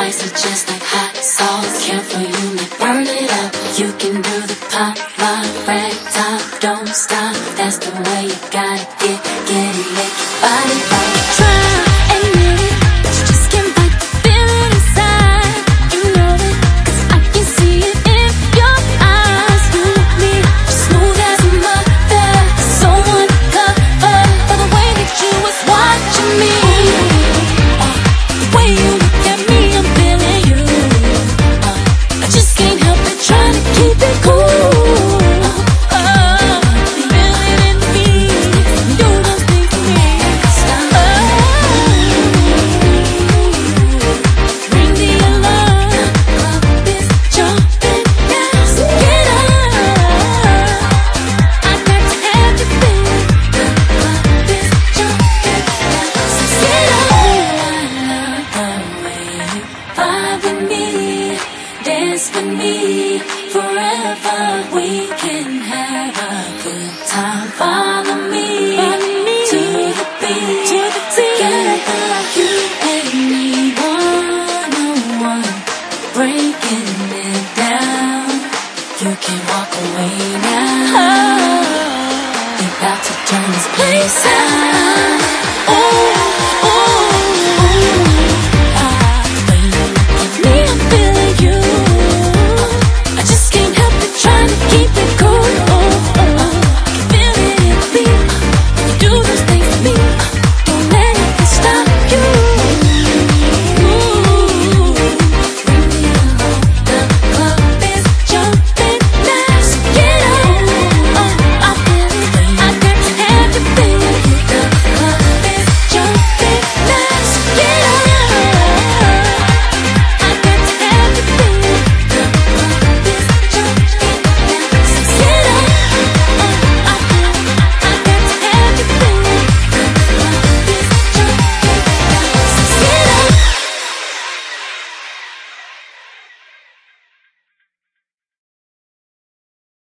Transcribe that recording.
spicy just like hot sauce. Care for you, may burn it up. You can do the pop, pop, rag, top, don't stop. That's the way you gotta get, get it, make your body rock. Try. Dance with me forever. We can have a good time. Follow me, Follow me to the beat. To the Together, you and me, one on one, breaking it down. You can walk away now. Oh. About to turn this place out. Oh.